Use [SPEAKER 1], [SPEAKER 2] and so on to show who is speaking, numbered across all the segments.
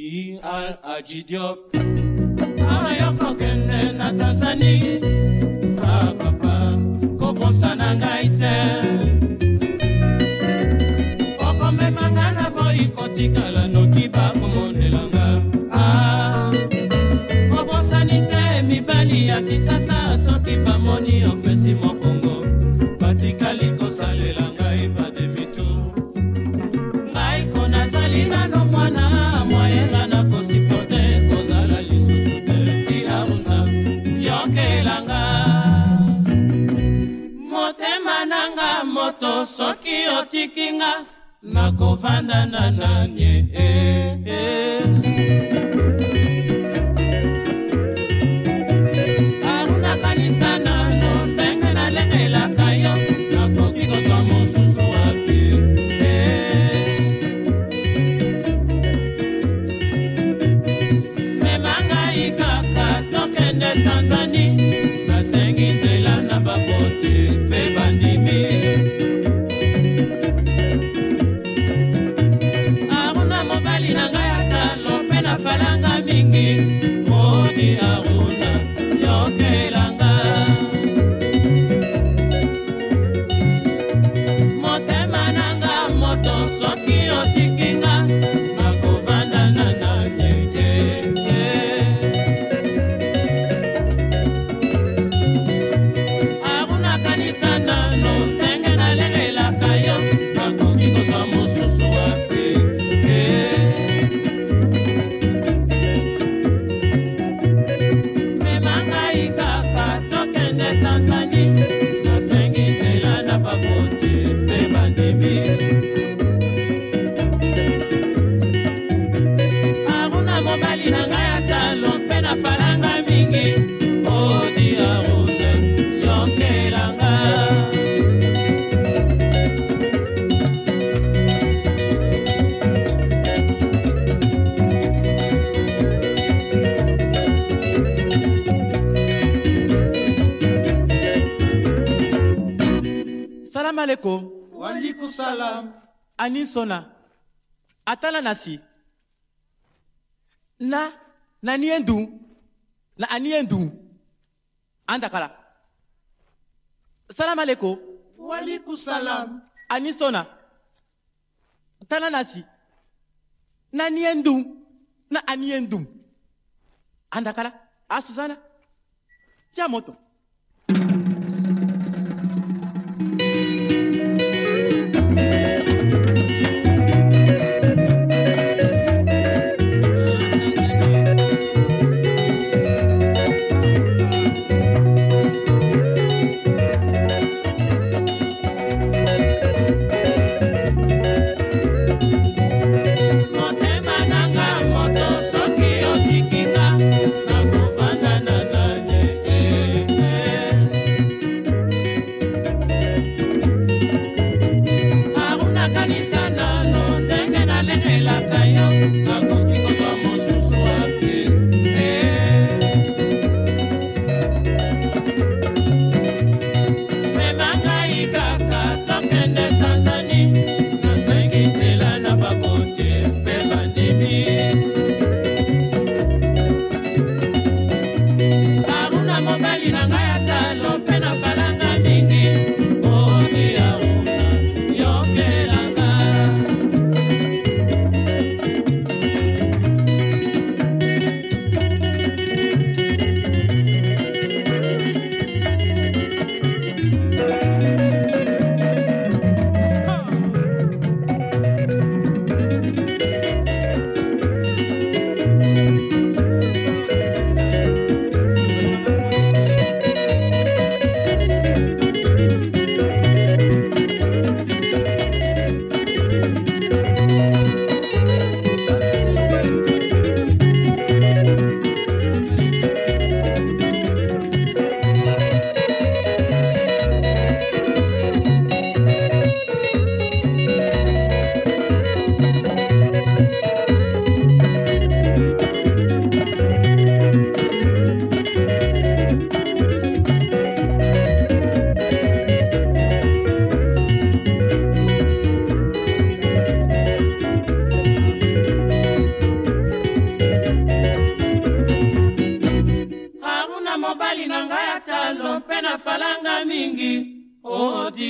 [SPEAKER 1] i al ajidiop ayoko kende na tanzani apapa ah, kobosana ngai te okomemanga na boyi kotikala noki bakomondelanga ah, kobosani te mibali ya kisasa soki bamoni opesi mokongo batikali soki otiki nga nakovanda na nani e, e. Eh, eh.
[SPEAKER 2] salamu aleykum waalikum salam ani sɔnna a taala na si na na ni ye dun na ani andakala dun an dakala salam aleko waliku salam ani tana na na ni ye na ani ye dun a
[SPEAKER 1] Gata, no pena.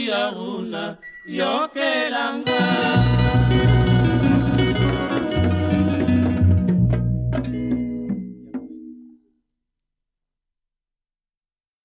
[SPEAKER 1] yaruna yokelanga